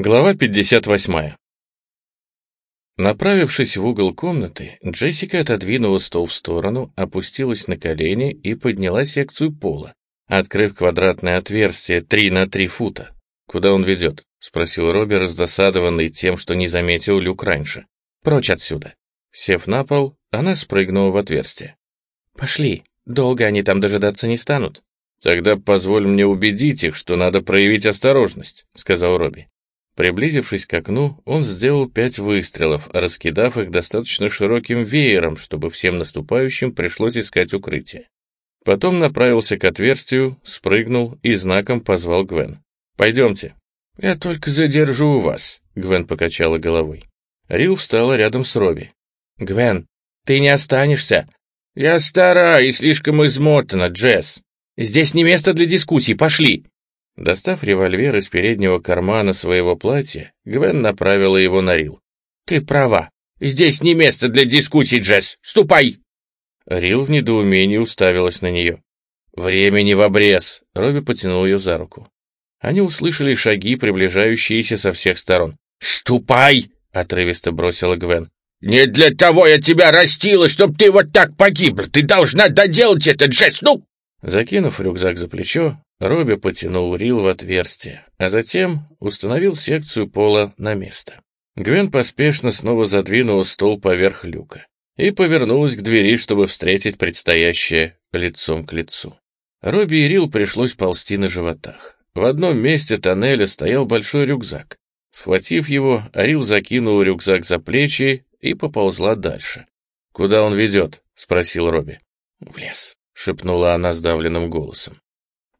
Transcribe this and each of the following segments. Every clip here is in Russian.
Глава 58. Направившись в угол комнаты, Джессика отодвинула стол в сторону, опустилась на колени и подняла секцию пола, открыв квадратное отверстие 3 на 3 фута. «Куда он ведет?» — спросил Робби, раздосадованный тем, что не заметил люк раньше. «Прочь отсюда». Сев на пол, она спрыгнула в отверстие. «Пошли, долго они там дожидаться не станут». «Тогда позволь мне убедить их, что надо проявить осторожность», — сказал Робби. Приблизившись к окну, он сделал пять выстрелов, раскидав их достаточно широким веером, чтобы всем наступающим пришлось искать укрытие. Потом направился к отверстию, спрыгнул и знаком позвал Гвен. «Пойдемте». «Я только задержу вас», — Гвен покачала головой. Рил встала рядом с Робби. «Гвен, ты не останешься?» «Я стара и слишком измотана, Джесс. Здесь не место для дискуссий, пошли!» Достав револьвер из переднего кармана своего платья, Гвен направила его на Рил. «Ты права. Здесь не место для дискуссий, Джесс. Ступай!» Рил в недоумении уставилась на нее. «Времени в обрез!» — Робби потянул ее за руку. Они услышали шаги, приближающиеся со всех сторон. «Ступай!» — отрывисто бросила Гвен. «Не для того я тебя растила, чтоб ты вот так погибла. Ты должна доделать это, Джесс, ну!» Закинув рюкзак за плечо, Робби потянул Рил в отверстие, а затем установил секцию пола на место. Гвен поспешно снова задвинула стол поверх люка и повернулась к двери, чтобы встретить предстоящее лицом к лицу. Робби и Рил пришлось ползти на животах. В одном месте тоннеля стоял большой рюкзак. Схватив его, Рил закинул рюкзак за плечи и поползла дальше. «Куда он ведет?» — спросил Робби. «В лес», — шепнула она сдавленным голосом.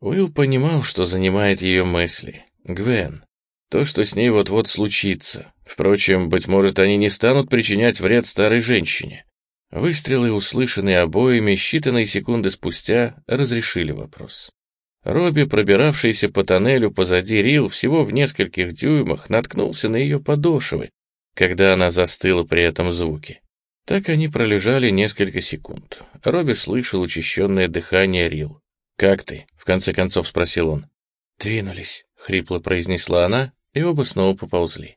Уилл понимал, что занимает ее мысли. Гвен. То, что с ней вот-вот случится. Впрочем, быть может, они не станут причинять вред старой женщине. Выстрелы, услышанные обоими, считанные секунды спустя, разрешили вопрос. Робби, пробиравшийся по тоннелю позади Рил всего в нескольких дюймах, наткнулся на ее подошвы, когда она застыла при этом звуке. Так они пролежали несколько секунд. Робби слышал учащенное дыхание Рил. «Как ты?» — в конце концов спросил он. «Двинулись», — хрипло произнесла она, и оба снова поползли.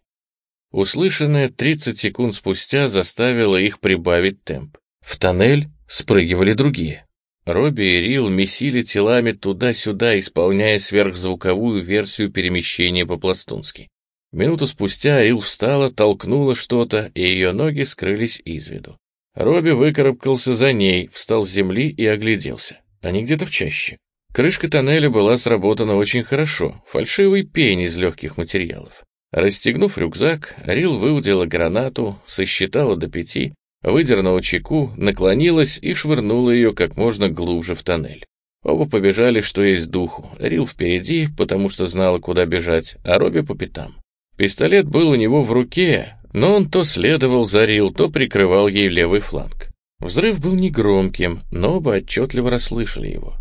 Услышанное 30 секунд спустя заставило их прибавить темп. В тоннель спрыгивали другие. Робби и Рил месили телами туда-сюда, исполняя сверхзвуковую версию перемещения по-пластунски. Минуту спустя Рил встала, толкнула что-то, и ее ноги скрылись из виду. Робби выкарабкался за ней, встал с земли и огляделся. Они где-то в чаще. Крышка тоннеля была сработана очень хорошо, фальшивый пень из легких материалов. Расстегнув рюкзак, Рил выудила гранату, сосчитала до пяти, выдернула чеку, наклонилась и швырнула ее как можно глубже в тоннель. Оба побежали, что есть духу. Рил впереди, потому что знала, куда бежать, а Робби по пятам. Пистолет был у него в руке, но он то следовал за Рил, то прикрывал ей левый фланг. Взрыв был негромким, но оба отчетливо расслышали его.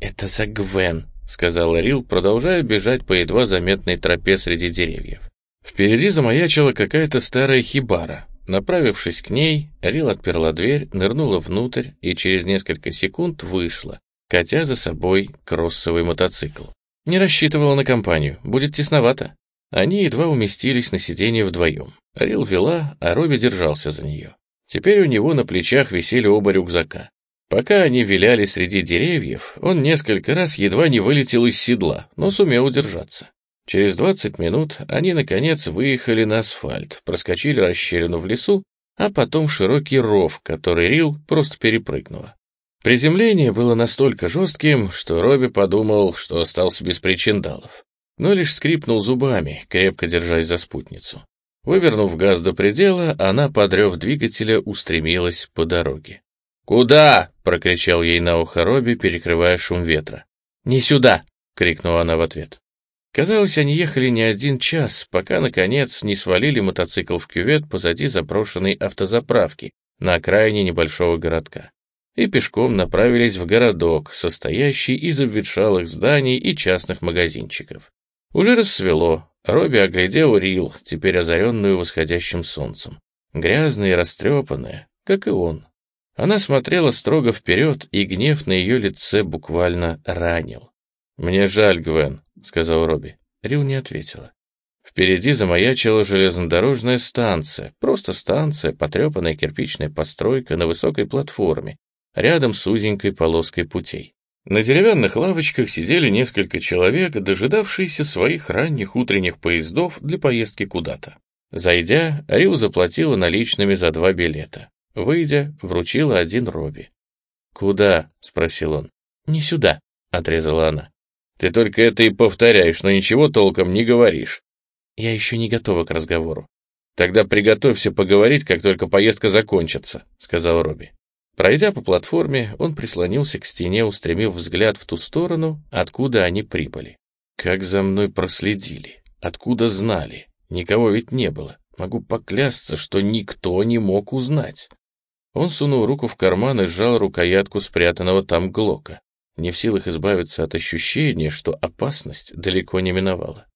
«Это за Гвен», — сказала Рил, продолжая бежать по едва заметной тропе среди деревьев. Впереди замаячила какая-то старая хибара. Направившись к ней, Рил отперла дверь, нырнула внутрь и через несколько секунд вышла, катя за собой кроссовый мотоцикл. Не рассчитывала на компанию, будет тесновато. Они едва уместились на сиденье вдвоем. Рил вела, а Робби держался за нее. Теперь у него на плечах висели оба рюкзака. Пока они виляли среди деревьев, он несколько раз едва не вылетел из седла, но сумел удержаться. Через двадцать минут они, наконец, выехали на асфальт, проскочили расщелину в лесу, а потом широкий ров, который Рил просто перепрыгнула. Приземление было настолько жестким, что Робби подумал, что остался без причиндалов, но лишь скрипнул зубами, крепко держась за спутницу. Вывернув газ до предела, она, подрев двигателя, устремилась по дороге. «Куда?» — прокричал ей на ухо Робби, перекрывая шум ветра. «Не сюда!» — крикнула она в ответ. Казалось, они ехали не один час, пока, наконец, не свалили мотоцикл в кювет позади заброшенной автозаправки на окраине небольшого городка и пешком направились в городок, состоящий из обветшалых зданий и частных магазинчиков. Уже рассвело, Робби оглядел Рил, теперь озаренную восходящим солнцем. Грязная и растрепанная, как и он. Она смотрела строго вперед, и гнев на ее лице буквально ранил. «Мне жаль, Гвен», — сказал Робби. Рил не ответила. Впереди замаячила железнодорожная станция, просто станция, потрепанная кирпичная постройка на высокой платформе, рядом с узенькой полоской путей. На деревянных лавочках сидели несколько человек, дожидавшиеся своих ранних утренних поездов для поездки куда-то. Зайдя, Рил заплатила наличными за два билета. Выйдя, вручила один Робби. «Куда?» — спросил он. «Не сюда», — отрезала она. «Ты только это и повторяешь, но ничего толком не говоришь». «Я еще не готова к разговору». «Тогда приготовься поговорить, как только поездка закончится», — сказал Робби. Пройдя по платформе, он прислонился к стене, устремив взгляд в ту сторону, откуда они прибыли. «Как за мной проследили? Откуда знали? Никого ведь не было. Могу поклясться, что никто не мог узнать». Он сунул руку в карман и сжал рукоятку спрятанного там глока, не в силах избавиться от ощущения, что опасность далеко не миновала.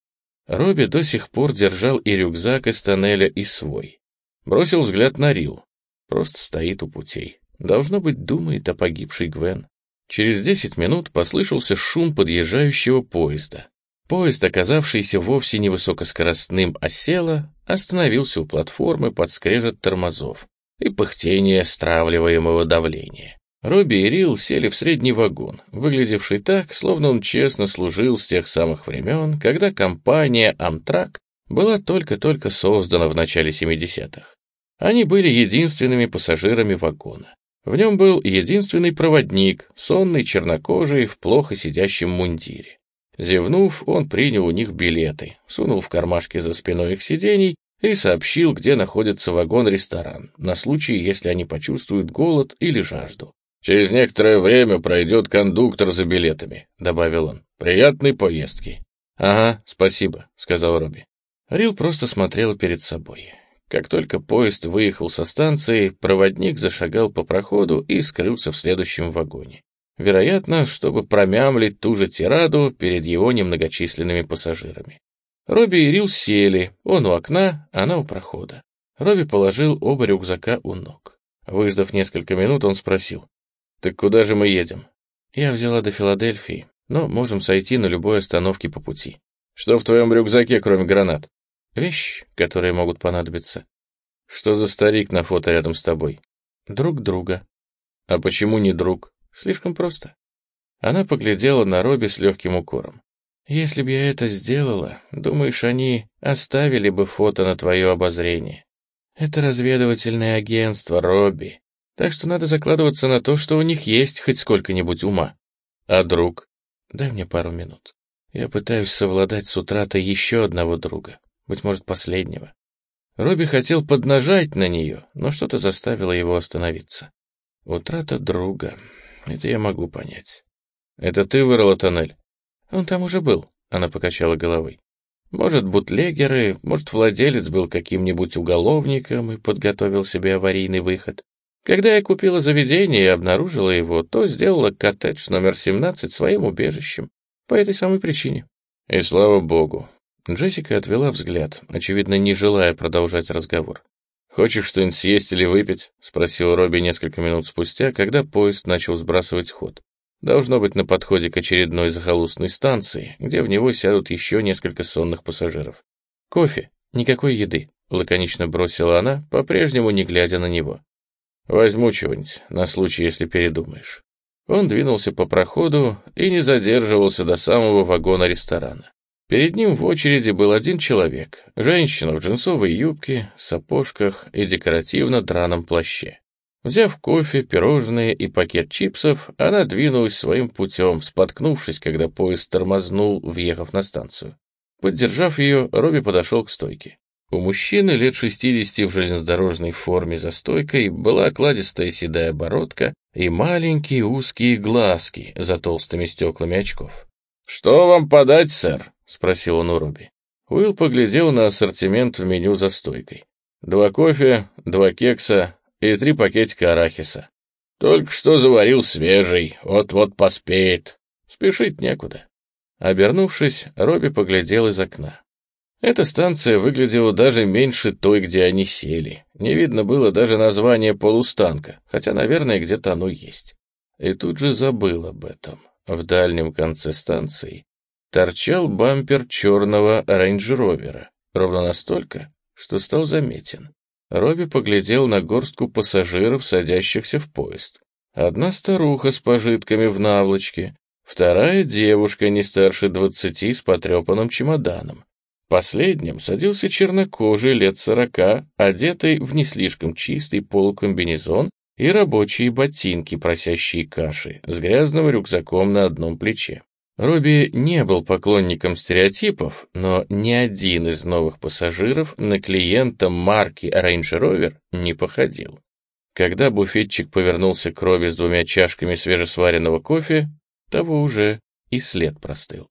Робби до сих пор держал и рюкзак из тоннеля, и свой. Бросил взгляд на Рил. Просто стоит у путей. Должно быть, думает о погибшей Гвен. Через десять минут послышался шум подъезжающего поезда. Поезд, оказавшийся вовсе не высокоскоростным, а села, остановился у платформы под скрежет тормозов и пыхтение стравливаемого давления. Робби и Рил сели в средний вагон, выглядевший так, словно он честно служил с тех самых времен, когда компания «Амтрак» была только-только создана в начале 70-х. Они были единственными пассажирами вагона. В нем был единственный проводник, сонный чернокожий в плохо сидящем мундире. Зевнув, он принял у них билеты, сунул в кармашки за спиной их сидений и сообщил, где находится вагон-ресторан, на случай, если они почувствуют голод или жажду. «Через некоторое время пройдет кондуктор за билетами», — добавил он. «Приятной поездки». «Ага, спасибо», — сказал Робби. Рил просто смотрел перед собой. Как только поезд выехал со станции, проводник зашагал по проходу и скрылся в следующем вагоне. Вероятно, чтобы промямлить ту же тираду перед его немногочисленными пассажирами. Робби и Рил сели, он у окна, она у прохода. Робби положил оба рюкзака у ног. Выждав несколько минут, он спросил, «Так куда же мы едем?» «Я взяла до Филадельфии, но можем сойти на любой остановке по пути». «Что в твоем рюкзаке, кроме гранат?» Вещи, которые могут понадобиться. Что за старик на фото рядом с тобой? Друг друга. А почему не друг? Слишком просто. Она поглядела на Робби с легким укором. Если бы я это сделала, думаешь, они оставили бы фото на твое обозрение? Это разведывательное агентство, Робби. Так что надо закладываться на то, что у них есть хоть сколько-нибудь ума. А друг? Дай мне пару минут. Я пытаюсь совладать с утратой еще одного друга быть может, последнего. Робби хотел поднажать на нее, но что-то заставило его остановиться. Утрата друга. Это я могу понять. Это ты вырыла тоннель? Он там уже был, она покачала головой. Может, бутлегеры, может, владелец был каким-нибудь уголовником и подготовил себе аварийный выход. Когда я купила заведение и обнаружила его, то сделала коттедж номер 17 своим убежищем. По этой самой причине. И слава богу, Джессика отвела взгляд, очевидно, не желая продолжать разговор. «Хочешь что-нибудь съесть или выпить?» — спросил Робби несколько минут спустя, когда поезд начал сбрасывать ход. Должно быть на подходе к очередной захолустной станции, где в него сядут еще несколько сонных пассажиров. «Кофе, никакой еды», — лаконично бросила она, по-прежнему не глядя на него. «Возьму чего-нибудь, на случай, если передумаешь». Он двинулся по проходу и не задерживался до самого вагона ресторана. Перед ним в очереди был один человек, женщина в джинсовой юбке, сапожках и декоративно драном плаще. Взяв кофе, пирожные и пакет чипсов, она двинулась своим путем, споткнувшись, когда поезд тормознул, въехав на станцию. Поддержав ее, Робби подошел к стойке. У мужчины лет 60 в железнодорожной форме за стойкой была окладистая седая бородка и маленькие узкие глазки за толстыми стеклами очков. «Что вам подать, сэр?» — спросил он у Робби. Уилл поглядел на ассортимент в меню за стойкой. Два кофе, два кекса и три пакетика арахиса. Только что заварил свежий, вот-вот поспеет. Спешить некуда. Обернувшись, Робби поглядел из окна. Эта станция выглядела даже меньше той, где они сели. Не видно было даже названия полустанка, хотя, наверное, где-то оно есть. И тут же забыл об этом. В дальнем конце станции торчал бампер черного рейндж-ровера. ровно настолько, что стал заметен. Робби поглядел на горстку пассажиров, садящихся в поезд. Одна старуха с пожитками в наволочке, вторая девушка не старше двадцати с потрепанным чемоданом. Последним садился чернокожий лет сорока, одетый в не слишком чистый полукомбинезон и рабочие ботинки, просящие каши, с грязным рюкзаком на одном плече. Робби не был поклонником стереотипов, но ни один из новых пассажиров на клиента марки Range Rover не походил. Когда буфетчик повернулся к Робби с двумя чашками свежесваренного кофе, того уже и след простыл.